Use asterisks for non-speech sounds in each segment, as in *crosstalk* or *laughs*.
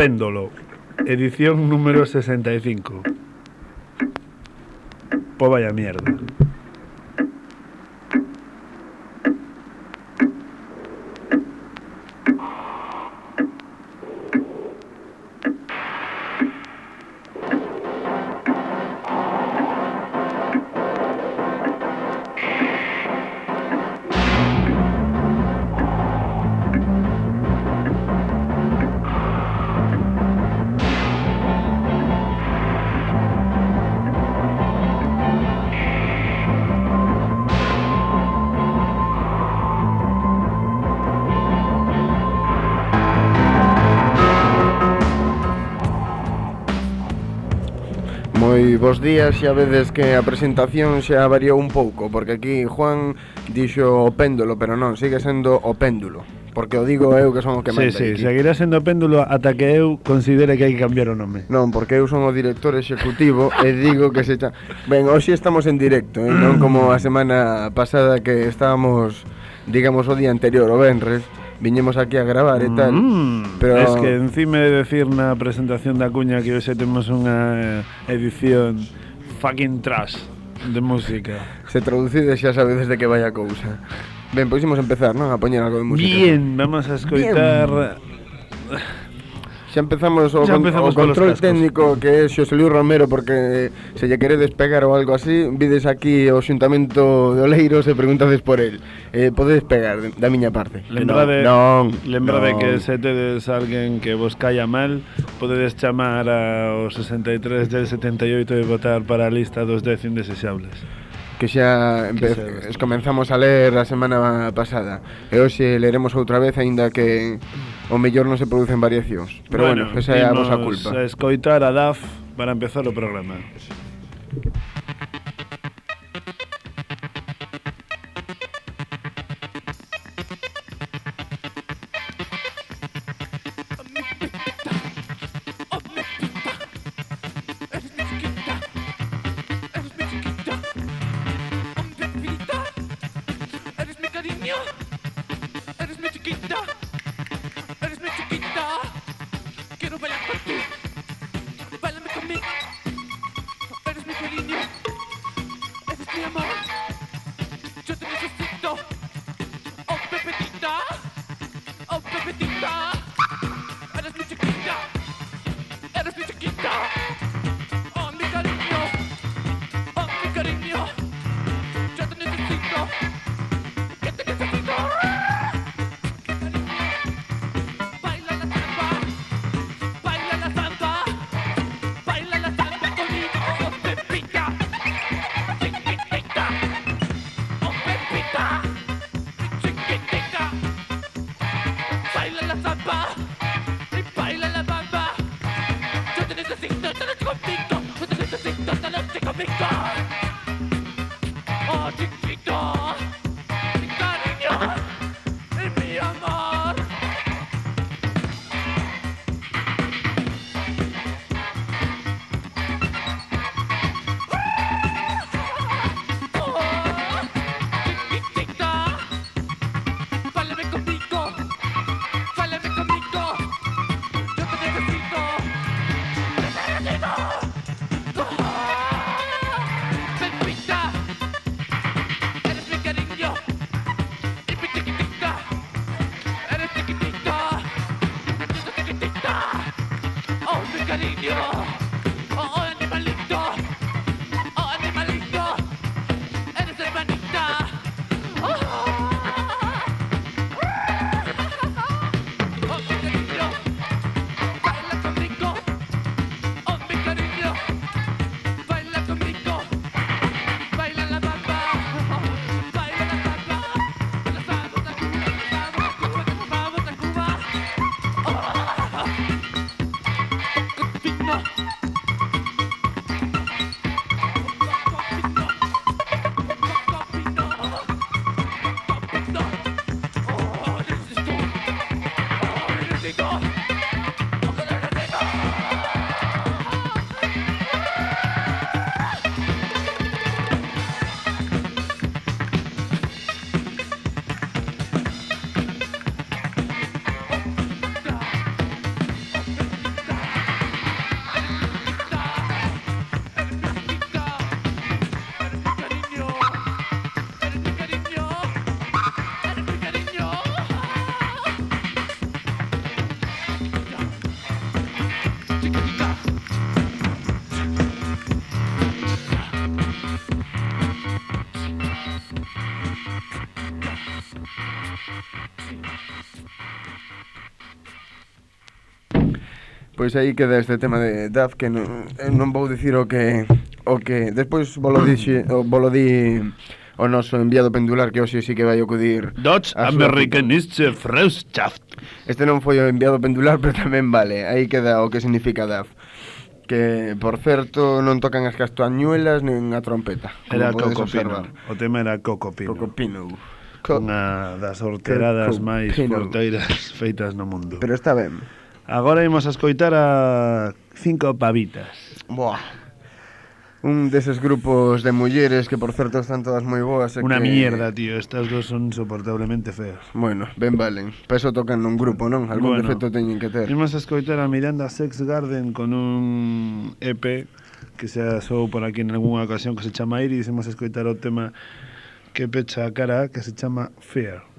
O Péndolo, edición número 65. Pues vaya mierda. xa vedes que a presentación xa variou un pouco Porque aquí Juan dixo o péndulo, pero non, sigue sendo o péndulo Porque o digo eu que son o que manda Sí, sí, aquí. seguirá sendo o péndulo ata que eu considere que hai que cambiar o nome Non, porque eu son o director executivo e digo que se cha... Ben, hoxe estamos en directo, eh? non como a semana pasada que estábamos, digamos, o día anterior, o Benres viñemos aquí a gravar e tal. Mm, pero es que encima de decir na presentación da cuña que hoxe temos unha eh, edición fucking trash de música. Se traducide xa sabedes de que vai a cousa Ben, pois imos empezar, non? A poñer algo de música Bien, vamos a escoitar Xa empezamos o, xa empezamos con, o control técnico que é Xosé Luis Romero porque eh, se lle queredes pegar ou algo así, vides aquí o xuntamento de Oleiros e preguntades por el. Eh, podedes pegar da miña parte. Lembrade, non, lembrade non. que se tedes alguén que vos calla mal, podedes chamar ao 63 del 78 e votar para a lista dos 10 indesexables que xa que comenzamos a ler a semana pasada. E hoxe leremos outra vez aínda que o mellor non se producen variacións. Pero bueno, bueno esa é a vosa culpa. a escoitar a DAF para empezar o programa. Pois aí queda este tema de DAF que non, eh, non vou dicir o que o que despois volo dixe, o volo di o noso enviado pendular que hoxe sí que vai acudir Dutch Americanische Freundschaft. Este non foi o enviado pendular, pero tamén vale. Aí queda o que significa DAF que, por certo, non tocan as castañuelas nin a trompeta. Era Cocopino. O tema era Cocopino. Cocopino. Co Unha das horteradas máis porteiras feitas no mundo. Pero está ben. Agora imos a escoitar a Cinco Pavitas. Boa. Un deses grupos de mulleres que, por certo, están todas moi boas e Una que... mierda, tío, estas dos son soportablemente feas. Bueno, ben valen. Peso tocan nun grupo, non? Algún bueno, defecto teñen que ter. Imos a escoitar a Miranda Sex Garden con un EP que se asou por aquí en algunha ocasión que se chama Iris. Imos a escoitar o tema que pecha a cara que se chama Fear.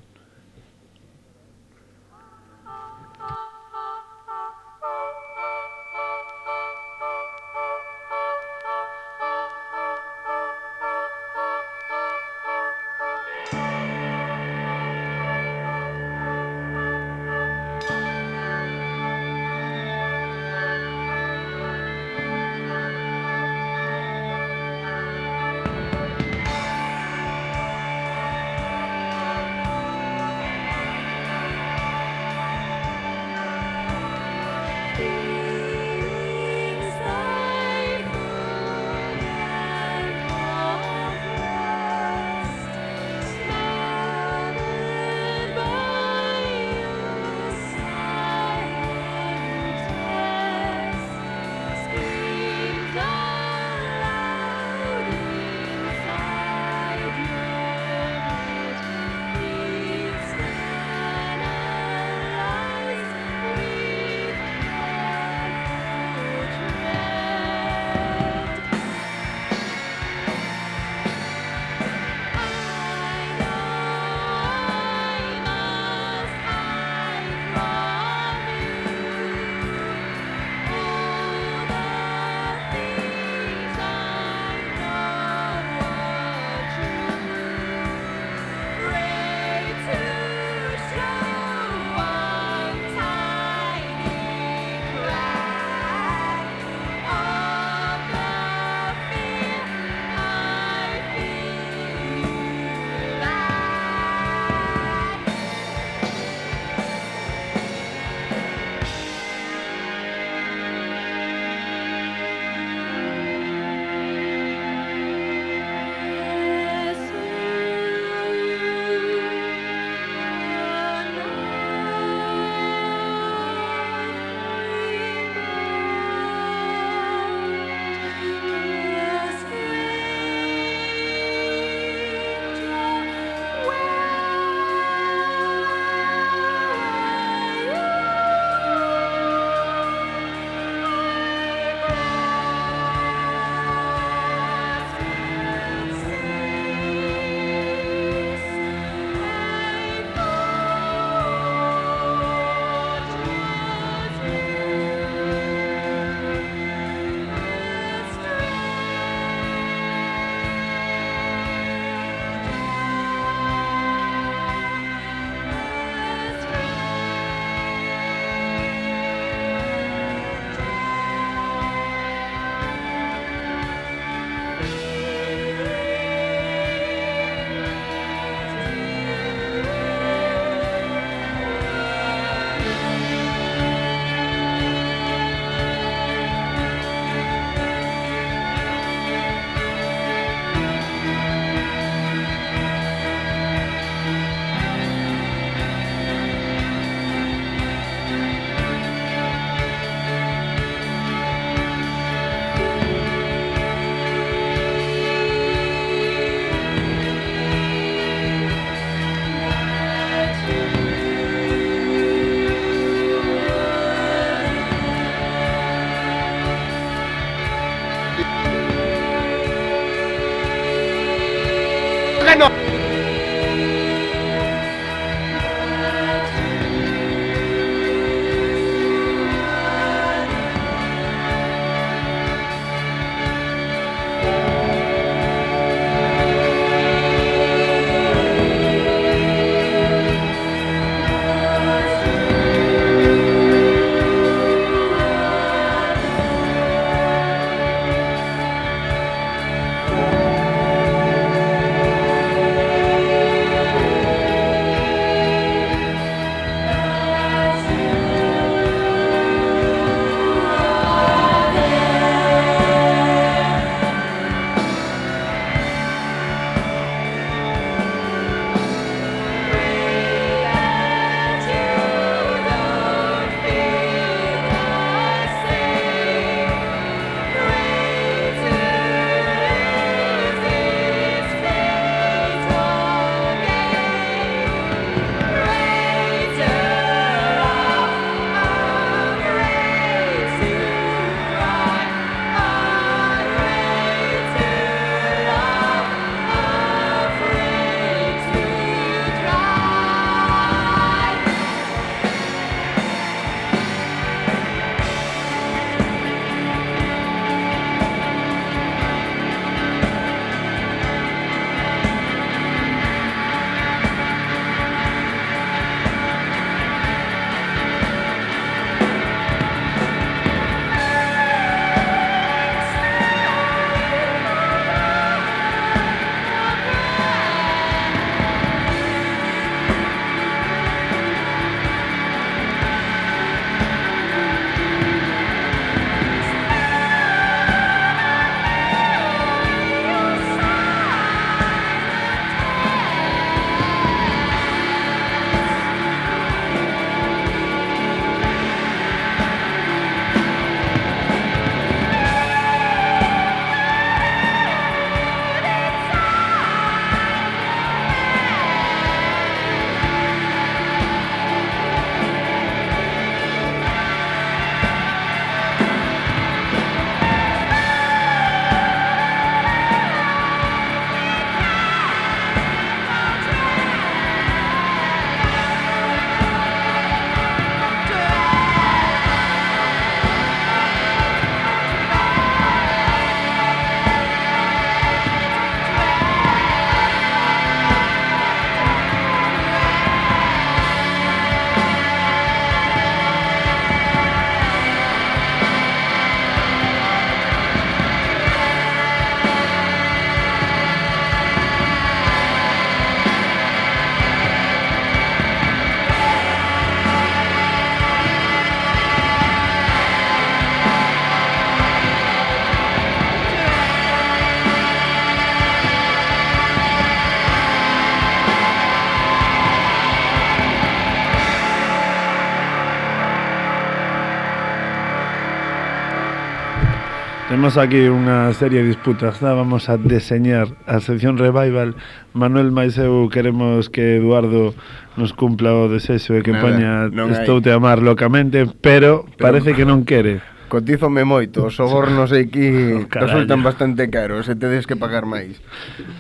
Temos aquí unha serie de disputas da? Vamos a deseñar a sección Revival Manuel máis eu queremos que Eduardo nos cumpla o desexo de que Nada, poña Estou hai. te amar locamente Pero, pero parece que non quere Cotízome moito, os sobornos aquí oh, resultan bastante caros e tedes que pagar máis.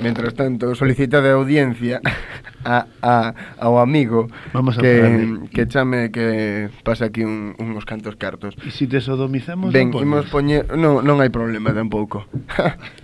Mientras tanto, solicita de audiencia *laughs* a, a, ao amigo Vamos que, a que chame que pasa aquí un, unos cantos cartos. E se si te sodomizamos, Ben, imos poñer... Non, non hai problema tampouco.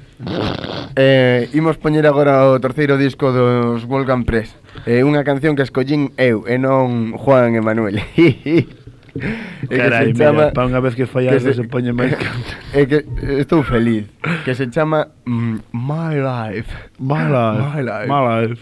*laughs* eh, imos poñer agora o terceiro disco dos Wolfgang Press. Eh, unha canción que escollín eu e non Juan Emanuel. *laughs* *laughs* e Carai, que se chama... mira, pa unha vez que fai algo se, se poñe máis canto. É que *laughs* estou feliz. Que se chama mm, My Life. My Life. My Life. My life.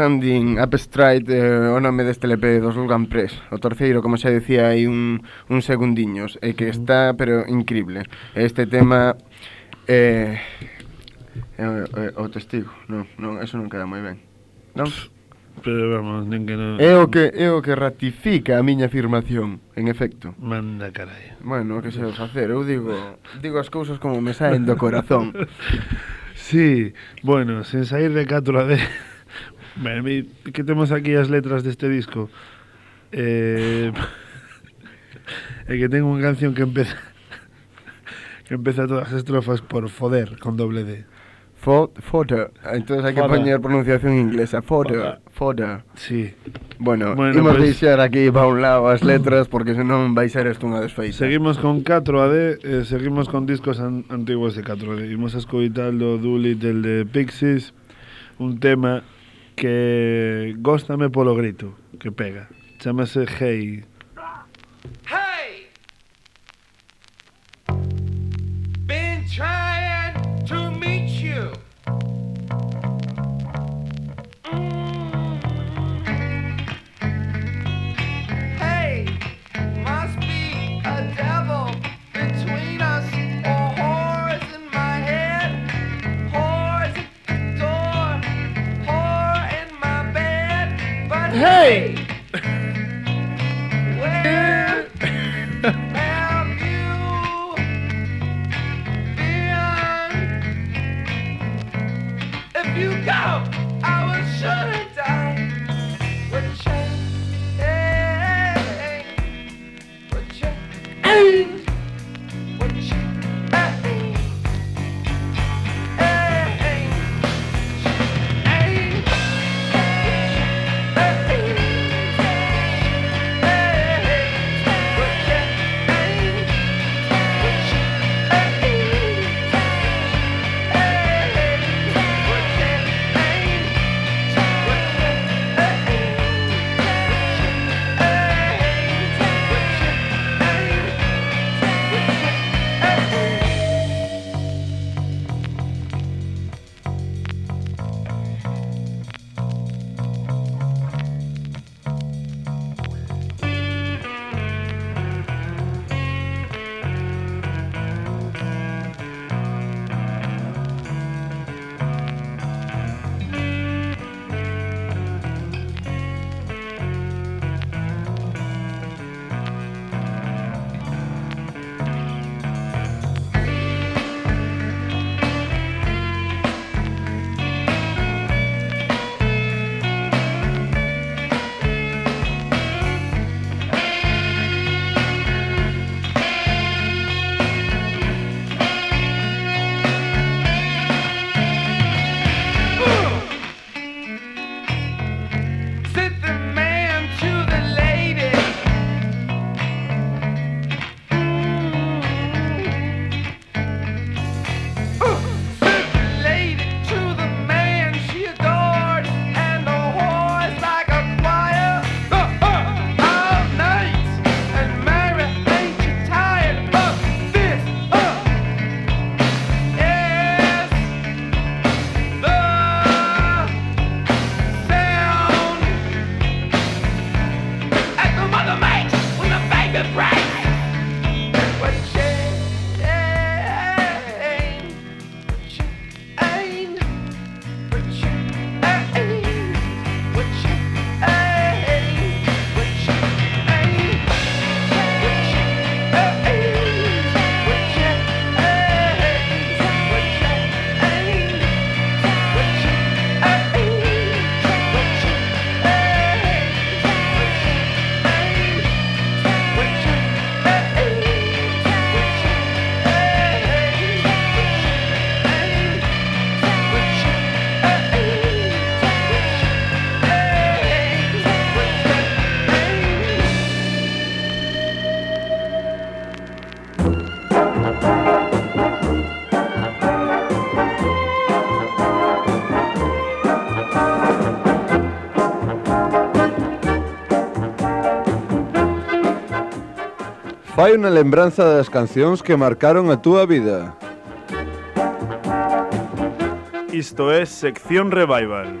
Standing Up Straight eh, o nome deste LP dos Logan Press o terceiro, como xa dicía, hai un, un segundiños e que está, pero increíble este tema eh, eh, o testigo non, non, eso non queda moi ben non? Pero vamos, nin que non... É o que, é o que ratifica a miña afirmación, en efecto. Manda carai. Bueno, que se vai facer? Eu digo, digo as cousas como me saen do corazón. *laughs* sí, bueno, sen sair de 4 a D. Ben, mi, que temos aquí as letras deste disco eh, *laughs* é que ten unha canción que empeza *laughs* Que empeza todas as estrofas por foder con doble D. Fo, Foder. Entonces hai que poñer pronunciación inglesa. Foder, foder. Sí. Bueno, bueno imos pues... deixar aquí pa un lado as letras Porque senón vai ser isto unha desfeita. Seguimos con 4AD eh, Seguimos con discos an antigos de 4AD Imos a escoitar do Doolittle de Pixies Un tema que góstame polo grito, que pega. Chámase Hey. Hey! Been trying hey! Fai unha lembranza das cancións que marcaron a túa vida. Isto é Sección Revival.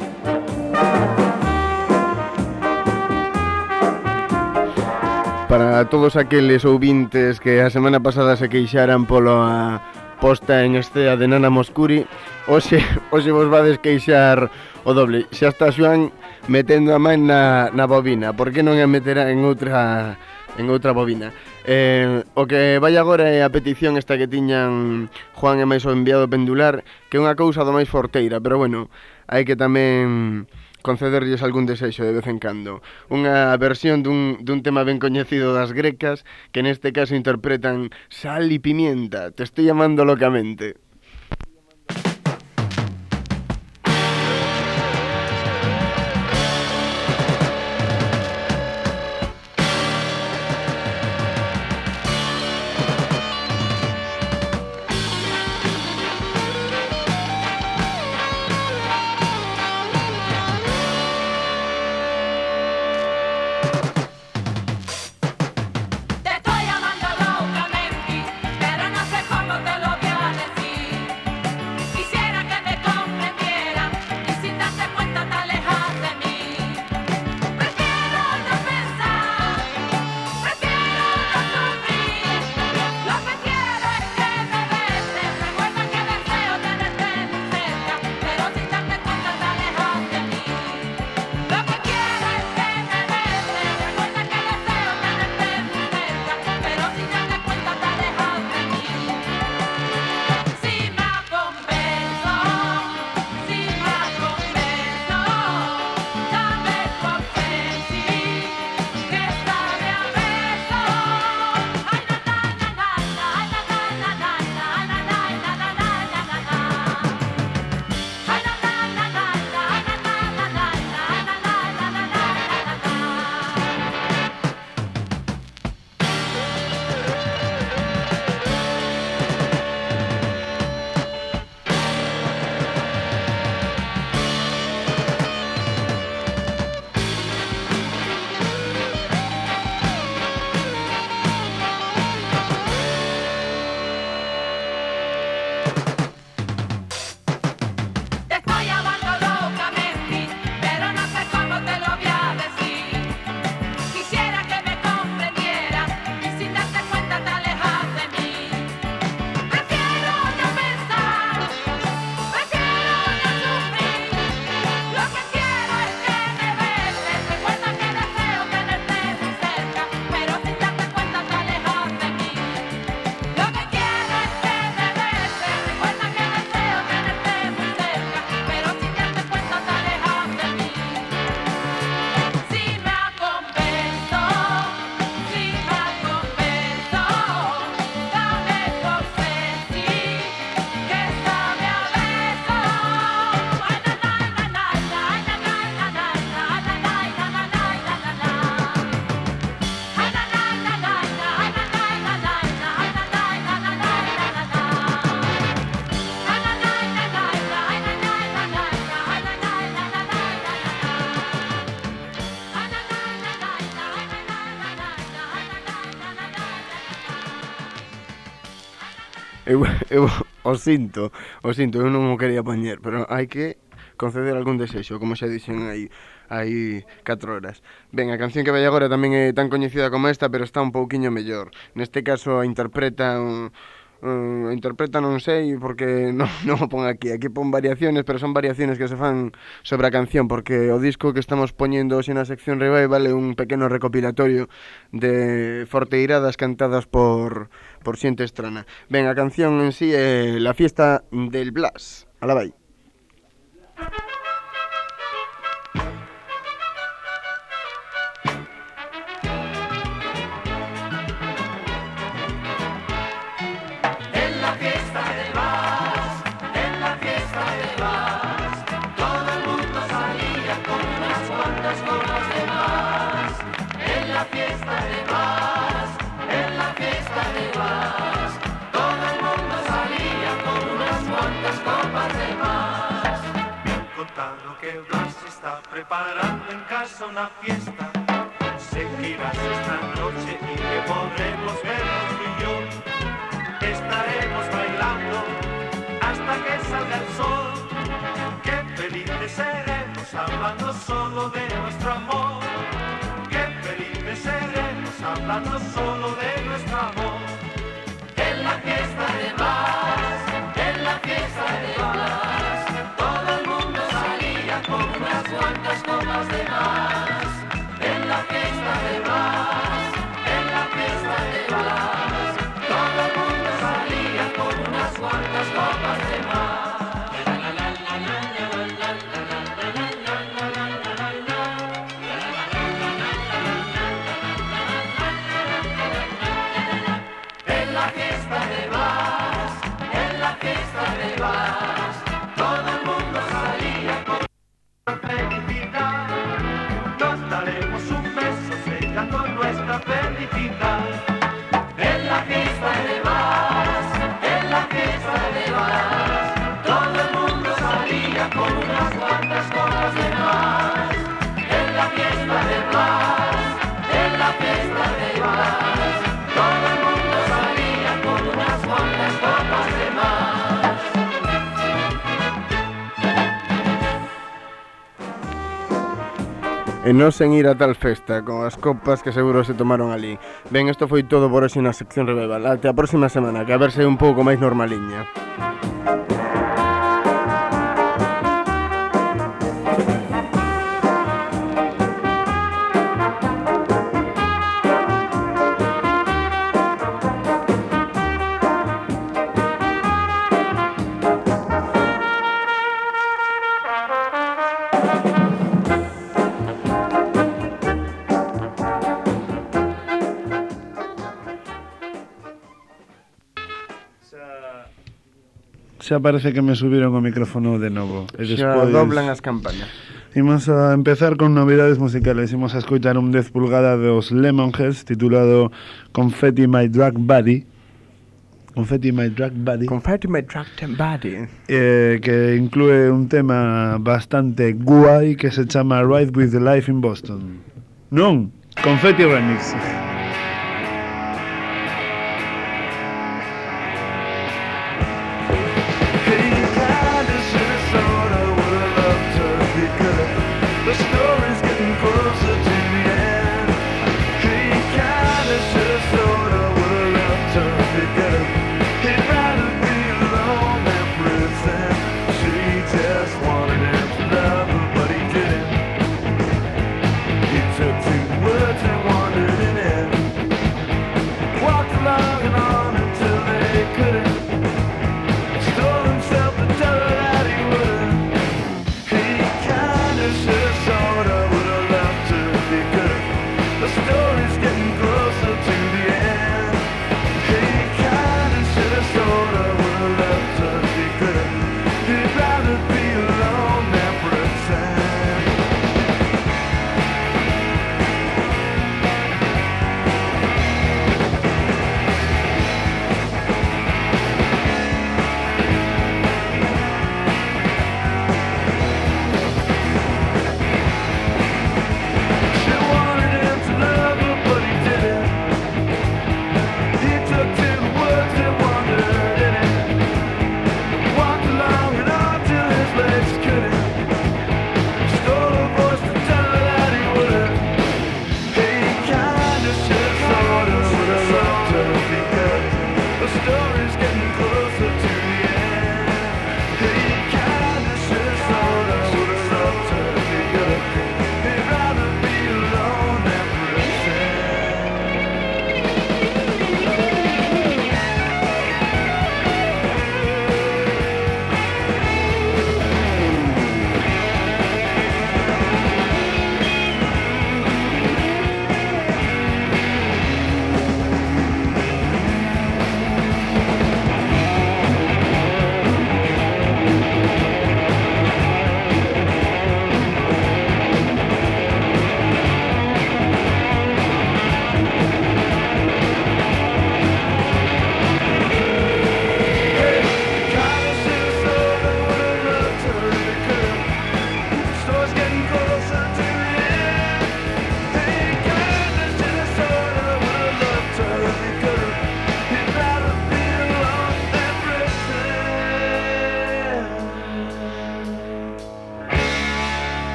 Para todos aqueles ouvintes que a semana pasada se queixaran polo a posta en estea de Nana Moscuri, hoxe, *laughs* hoxe vos vades queixar o doble. Xa está Xoan metendo a man na, na bobina, por que non a meterá en outra en outra bobina. Eh, o que vai agora é a petición esta que tiñan Juan e máis o enviado pendular, que é unha cousa do máis forteira, pero bueno, hai que tamén concederlles algún desexo de vez en cando. Unha versión dun, dun tema ben coñecido das grecas, que neste caso interpretan sal e pimienta, te estoy llamando locamente. eu, *laughs* eu o sinto, o sinto, eu non o quería poñer, pero hai que conceder algún desexo, como xa dixen aí hai 4 horas. Ben, a canción que vai agora tamén é tan coñecida como esta, pero está un pouquiño mellor. Neste caso a interpreta un, uh, interpreta non sei porque *laughs* non, non o pon aquí. Aquí pon variaciones pero son variaciones que se fan sobre a canción porque o disco que estamos poñendo hoxe na sección revival é un pequeno recopilatorio de forteiradas cantadas por, por xente estrana. Ben, a canción en sí é La fiesta del Blas. Alá vai. Thank you. Preparando en casa una fiesta. Seguirás esta noche y que podremos vernos tú y yo. Estaremos bailando hasta que salga el sol. Qué felices seremos hablando solo de nuestro amor. Qué felices seremos hablando solo de nuestro amor. En la fiesta del Vals, house in e non sen ir a tal festa con as copas que seguro se tomaron ali. Ben, isto foi todo por hoxe na sección Rebebal. Até a próxima semana, que a ver se un pouco máis normaliña. xa parece que me subiron o micrófono de novo. E despois... Xa doblan as campanas. Imos a empezar con novidades musicales. Imos a escoitar un 10 pulgada dos Lemonheads titulado Confetti My Drug Buddy. Confetti My Drug Buddy. Confetti My Drug Buddy. Eh, que incluye un tema bastante guay que se llama Ride with the Life in Boston. No, Confetti Remix.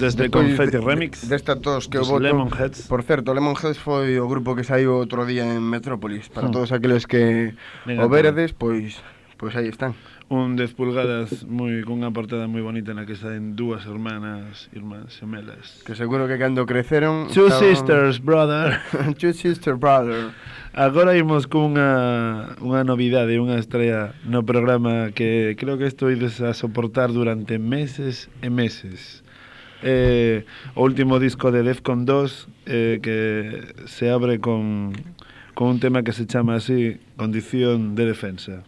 desde Depois, Confetti de, Remix. De, de todos que voto. Lemonheads. Por certo, Lemonheads foi o grupo que saiu outro día en Metrópolis. Para hmm. todos aqueles que Mira, o verdes, pois pois aí están. Un 10 pulgadas moi cunha portada moi bonita na que están dúas hermanas, irmáns semelas. Que seguro que cando creceron Two estaban... sisters, brother. *laughs* Two sister, brother. Agora imos cunha unha novidade, unha estrella no programa que creo que estoides a soportar durante meses e meses. Eh, o último disco de Defcon 2 eh, que se abre con, con un tema que se chama así Condición de defensa.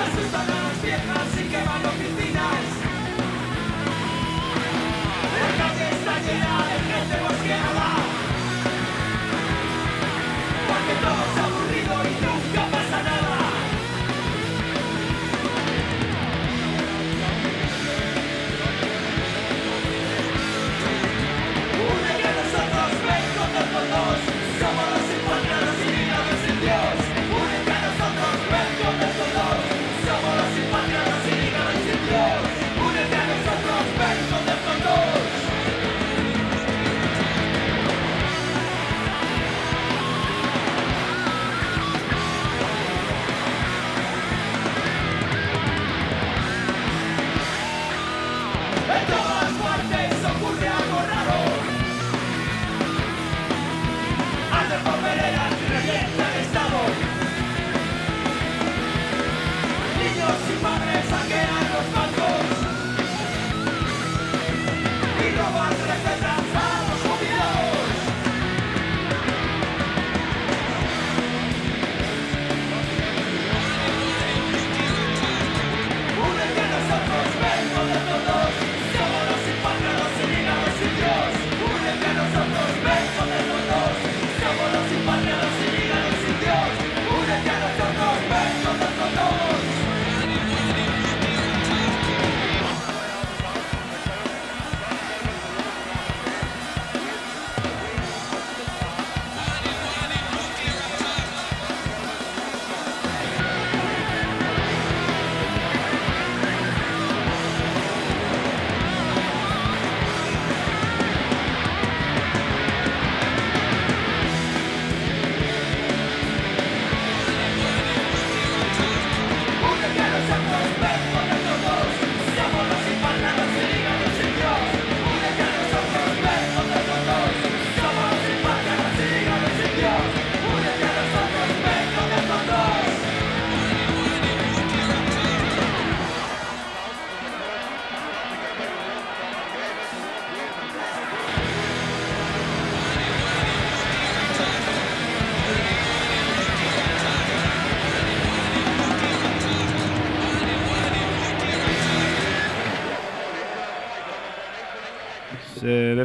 Asustan a las viejas y queman oficinas. La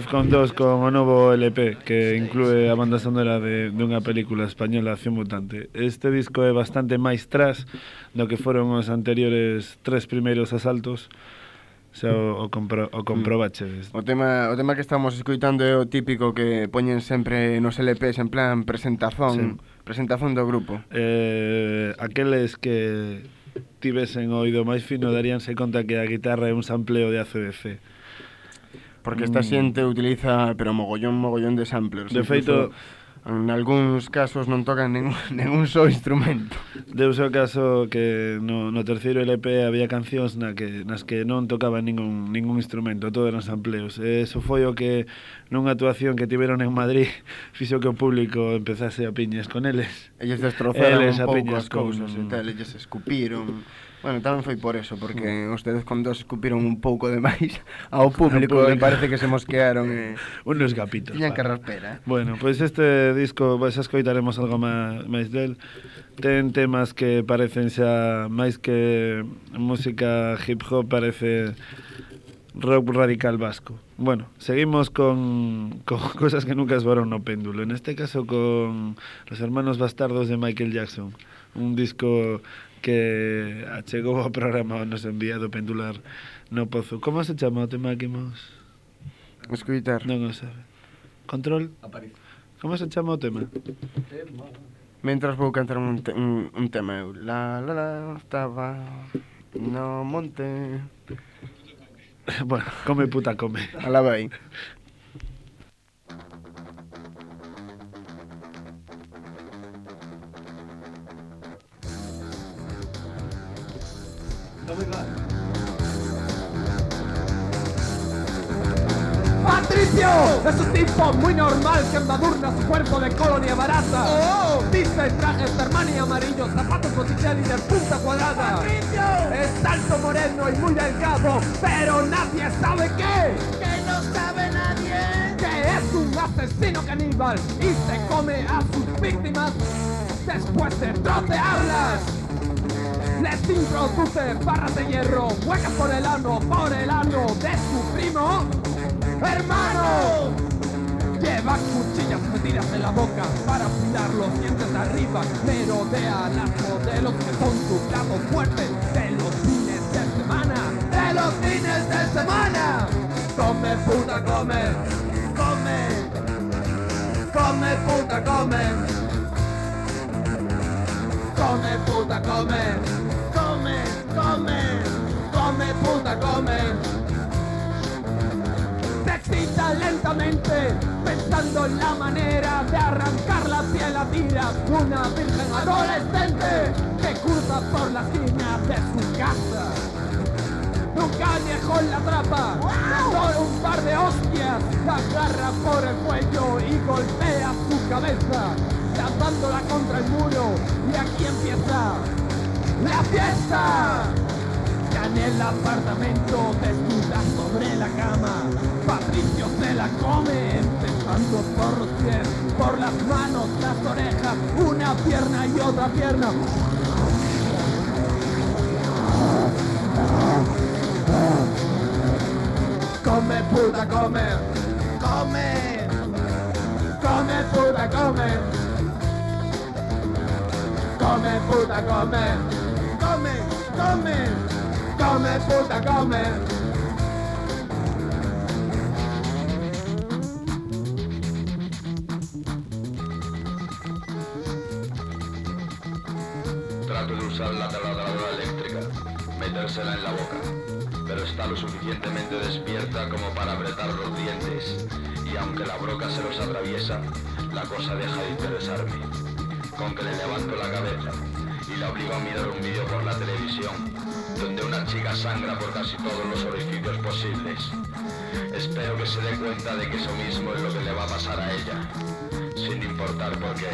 Defcon 2 con o novo LP que inclúe a banda sonora de, dunha película española Acción Mutante. Este disco é bastante máis tras do que foron os anteriores tres primeiros asaltos xa o, o, compro, o comprobaches. Mm. O tema, o tema que estamos escoitando é o típico que poñen sempre nos LPs en plan presentazón, sí. presentazón do grupo. Eh, aqueles que tivesen oído máis fino daríanse conta que a guitarra é un sampleo de ACDC. Porque esta mm. xente utiliza, pero mogollón, mogollón de samplers. De feito... En algúns casos non tocan ningún, *laughs* ningún só instrumento. Deus o caso que no, no terceiro LP había cancións na que, nas que non tocaban ningún, ningún instrumento, todo eran sampleos. E eso foi o que nunha actuación que tiveron en Madrid *laughs* fixo que o público empezase a piñas con eles. Eles destrozaron eles un pouco as cousas con... e tal, eles escupiron Bueno, tamén foi por eso, porque ustedes con dos escupiron un pouco de máis *laughs* ao público e público. parece que se mosquearon *laughs* e Unos gapitos. tiñan que raspera. Bueno, pois este disco vais a escoitaremos algo máis, máis del Ten temas que parecen xa máis que música hip hop parece rock radical vasco Bueno, seguimos con, *laughs* con cosas que nunca esbaron no péndulo En este caso con Los Hermanos Bastardos de Michael Jackson Un disco que achegou ao programa nos enviado pendular no pozo Como se chama o tema que imos? Escuitar. Non o sabe Control? Como se chama o tema? Mentras vou cantar un, te un, un tema eu. La la la estaba no monte. *laughs* bueno, come puta come. Alá vai. Patricio es un tipo muy normal que embadurna su cuerpo de colonia barata. Viste trajes de Armani amarillos, zapatos Botticelli de punta cuadrada. Es alto, moreno y muy delgado, pero nadie sabe qué. Que no sabe nadie. Que es un asesino caníbal y se come a sus víctimas después de trocearlas. Les introduce barras de hierro, huecas por el ano, por el ano de su primo. ¡Hermano! Lleva cuchillas metidas en la boca para afilar los dientes arriba. Merodea las modelos que son su fuerte de los fines de semana. ¡De los fines de semana! Come puta, come, come, come puta, come. Come puta, come, come, come, come puta, come. Se excita lentamente, pensando en la manera de arrancar la piel a tiras. Una virgen adolescente que cruza por las líneas de su casa. Un callejón la atrapa, por un par de hostias, la agarra por el cuello y golpea su cabeza, lanzándola contra el muro. Y aquí empieza la fiesta. Ya en el apartamento desnuda sobre la cama. Patricio se la come Empezando por los pies, por las manos, las orejas Una pierna y otra pierna. Come puta, come Come Come puta, come. Come puta, come Come, come puta, come Trato de usar la taladradora eléctrica, metérsela en la boca, pero está lo suficientemente despierta como para apretar los dientes, y aunque la broca se los atraviesa, la cosa deja de interesarme. Con que le levanto la cabeza y la obligo a mirar un vídeo por la televisión, donde una chica sangra por casi todos los orificios posibles. Espero que se dé cuenta de que eso mismo es lo que le va a pasar a ella, sin importar por qué.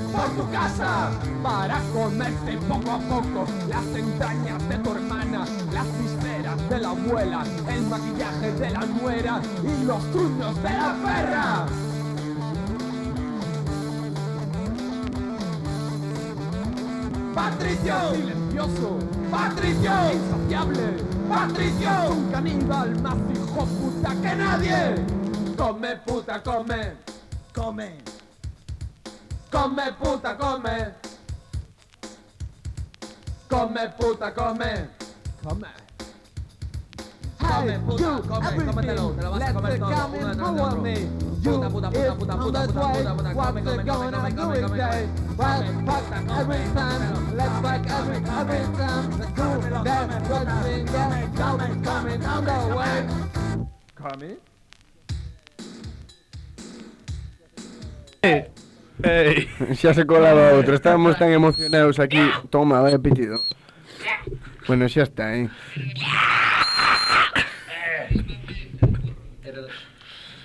Por tu casa para comerte poco a poco las entrañas de tu hermana, las visceras de la abuela, el maquillaje de la nuera y los truños de la perra. Patricio, silencioso. Patricio, insaciable. Patricio, un caníbal más hijo puta que nadie. Come puta. Come. Puta, come. Come. Come, puta, come, cómetelo, te lo vas a comer todo, uno detrás de otro. Puta, puta, puta, puta, puta, puta, puta, come, come, come, come, come, come, come. Come, puta, come, cómetelo. Let's fuck every, every time. Let's do that. Good thing that coming, coming on the way. Come. Ey, ey. Xa se colaba outro, *laughs* estábamos tan emocionados aquí. Toma, vaya pitido. Bueno, xa está, eh.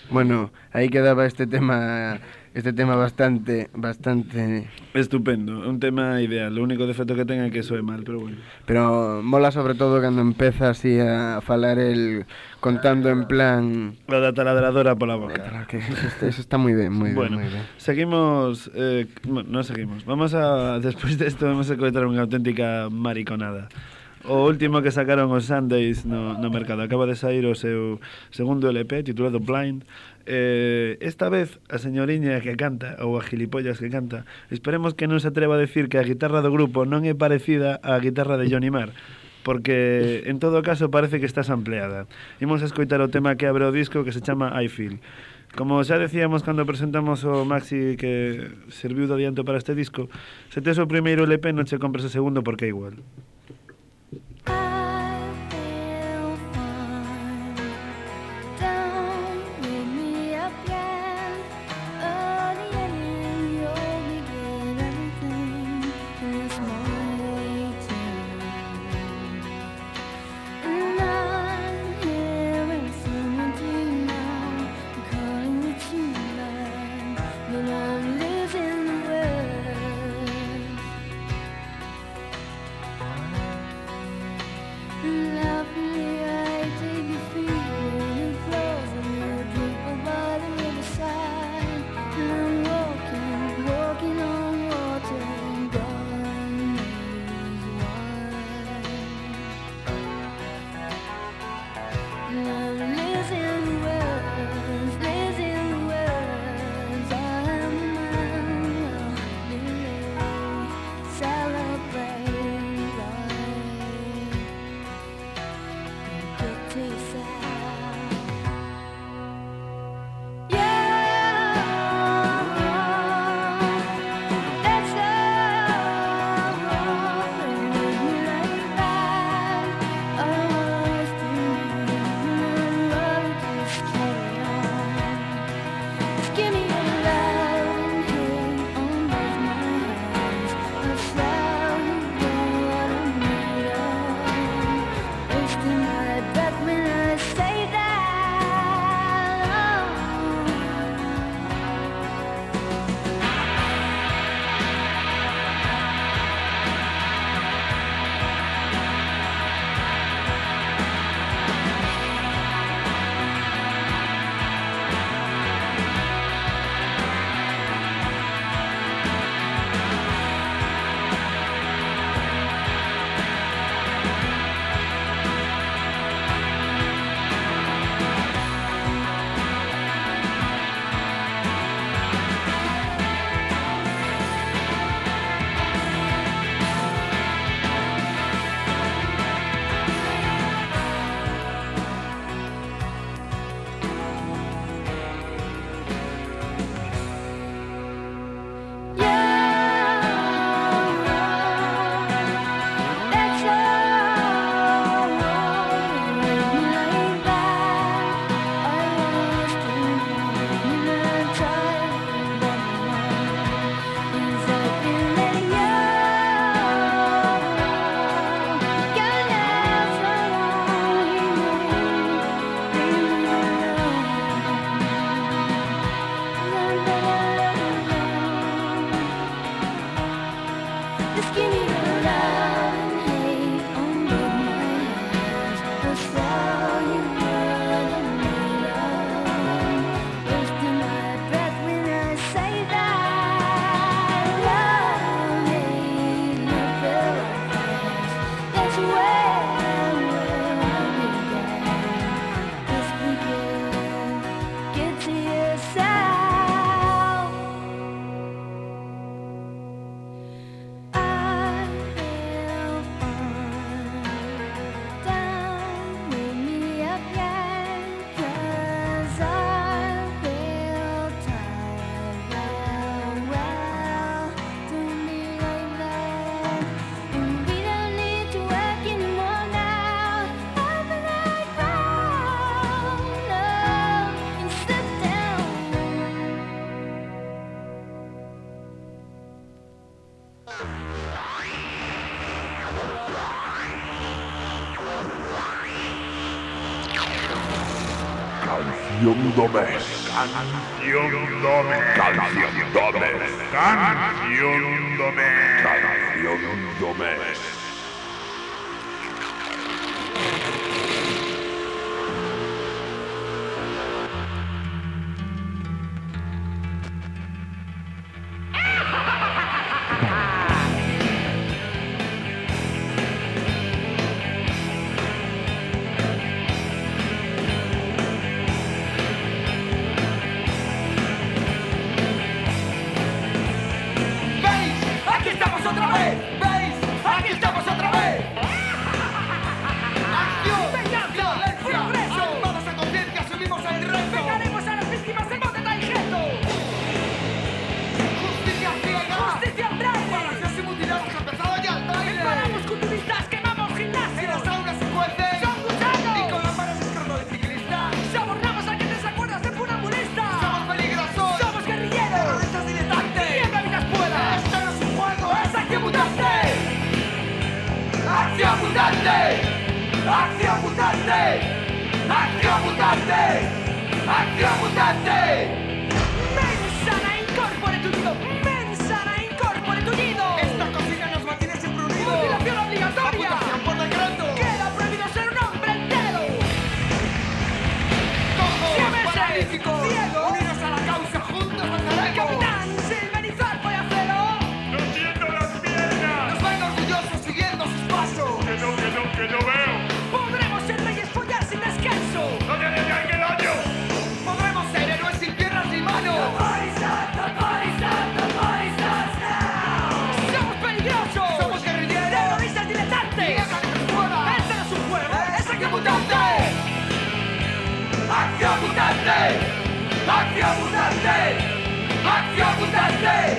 Bueno, aí quedaba este tema este tema bastante bastante Estupendo, un tema ideal. Lo único defecto que tenga é que soe mal, pero bueno. pero mola sobre todo cando empeza así a falar el contando en plan Lo da taladradora pola boca. Que eso, está- eso está moi ben, moi ben, Bueno, moi ben. seguimos. Eh, bueno, no seguimos. Vamos a. Después de esto, vamos a cometer unha auténtica mariconada. o último que sacaron os Sundays no, no mercado Acaba de sair o seu segundo LP titulado Blind eh, Esta vez a señoriña que canta ou a gilipollas que canta Esperemos que non se atreva a decir que a guitarra do grupo non é parecida á guitarra de Johnny Marr porque en todo caso parece que está sampleada. Imos a escoitar o tema que abre o disco que se chama I Feel. Como xa decíamos cando presentamos o Maxi que serviu de adianto para este disco, se tes o primeiro LP non che compres o segundo porque é igual. Domes. Canción Domes. Canción Domes. Canción Domes. Canción Domes. Day! Aktion zum Tag Day!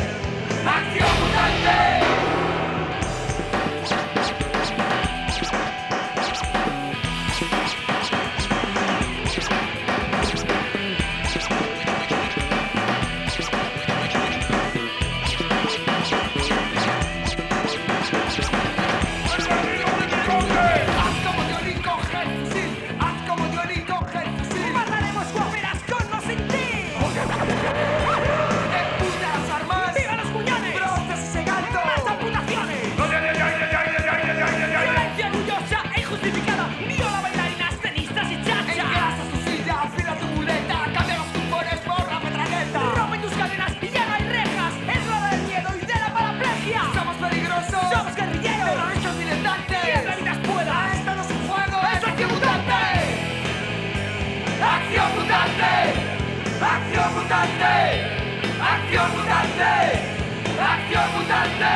¡Acción mutante!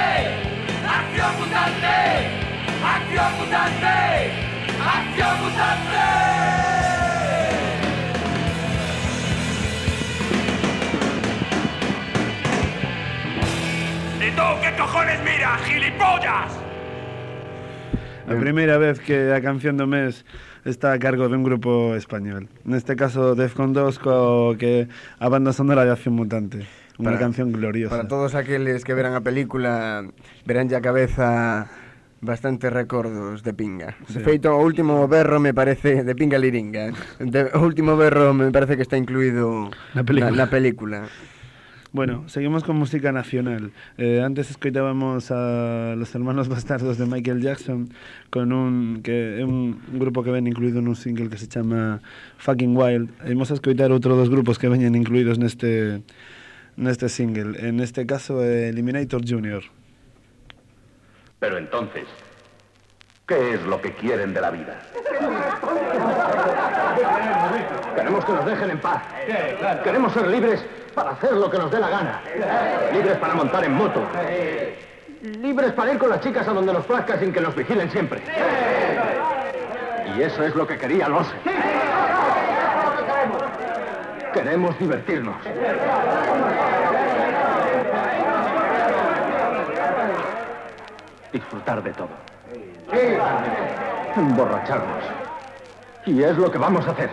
¡Acción mutante! ¡Acción mutante! ¡Acción mutante! ¡Acción mutante! ¿Y tú qué cojones miras, gilipollas? A primeira vez que a canción do mes está a cargo dun grupo español. Neste caso Defcon 2 co que a banda sonora de Acción Mutante. Unha canción gloriosa. Para todos aqueles que verán a película, verán a cabeza bastantes recordos de pinga. Sí. De feito, o último berro me parece de pinga liringa. De, o último berro me parece que está incluído na película. Na, na película. Bueno, seguimos con música nacional. Eh, antes escoitábamos a Los Hermanos Bastardos de Michael Jackson con un que é un, un grupo que ven incluído nun single que se chama Fucking Wild. E imos a escoitar outro dos grupos que veñen incluídos neste neste single. En este caso Eliminator Junior. Pero entonces, ¿qué es lo que quieren de la vida? Queremos que nos dejen en paz. Queremos ser libres para hacer lo que nos dé la gana. Libres para montar en moto. Libres para ir con las chicas a donde nos plazca sin que nos vigilen siempre. Y eso es lo que quería los. Queremos divertirnos. Disfrutar de todo. Emborracharnos. Y es lo que vamos a hacer.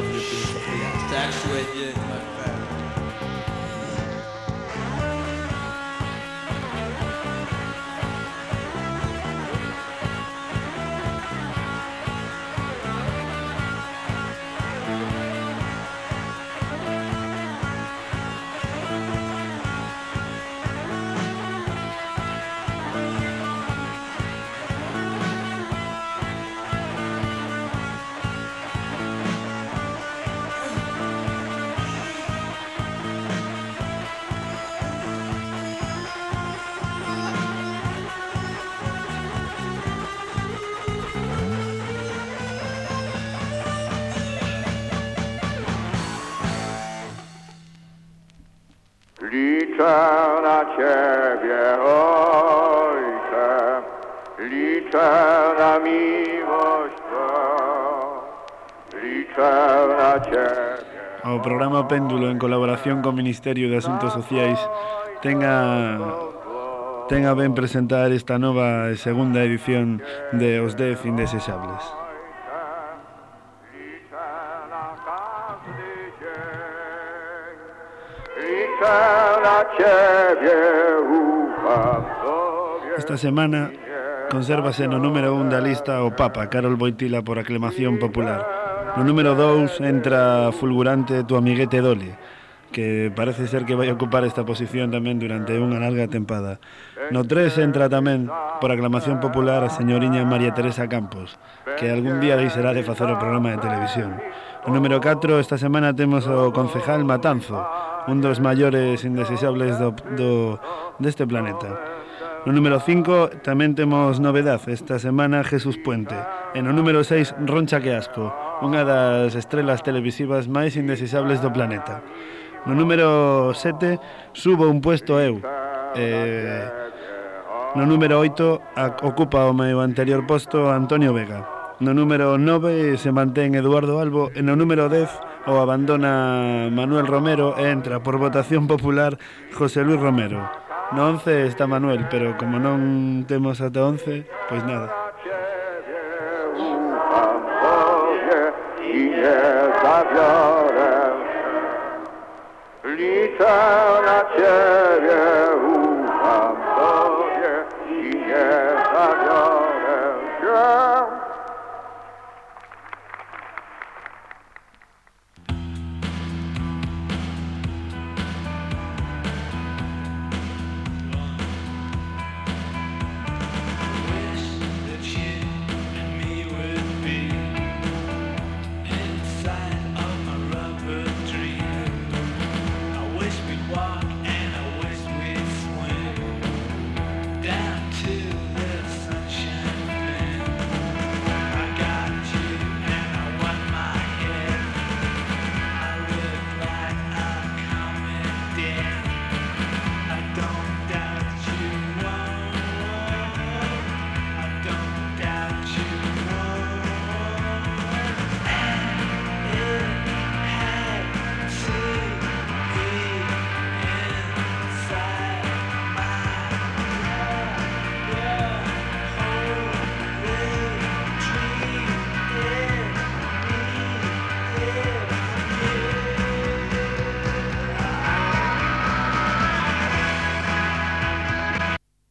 lovely being here. That's where you my friend. Péndulo en colaboración co Ministerio de Asuntos Sociais tenga tenga ben presentar esta nova segunda edición de Os Dez Indesexables. Esta semana consérvase no número 1 da lista o Papa Carol Boitila por aclamación popular No número 2 entra fulgurante tu amiguete Dole, que parece ser que vai ocupar esta posición tamén durante unha larga tempada. No 3 entra tamén, por aclamación popular, a señoriña María Teresa Campos, que algún día deixará de facer o programa de televisión. No número 4 esta semana temos o concejal Matanzo, un dos maiores indesexables do, do, deste planeta. No número 5 tamén temos novedad esta semana Jesús Puente. E no número 6 Roncha que asco unha das estrelas televisivas máis indesisables do planeta. No número 7 subo un puesto eu. Eh, no número 8 a, ocupa o meu anterior posto Antonio Vega. No número 9 se mantén Eduardo Albo e no número 10 o abandona Manuel Romero e entra por votación popular José Luis Romero. No 11 está Manuel, pero como non temos ata 11, pois nada. nie zabiorę. Liczę na Ciebie.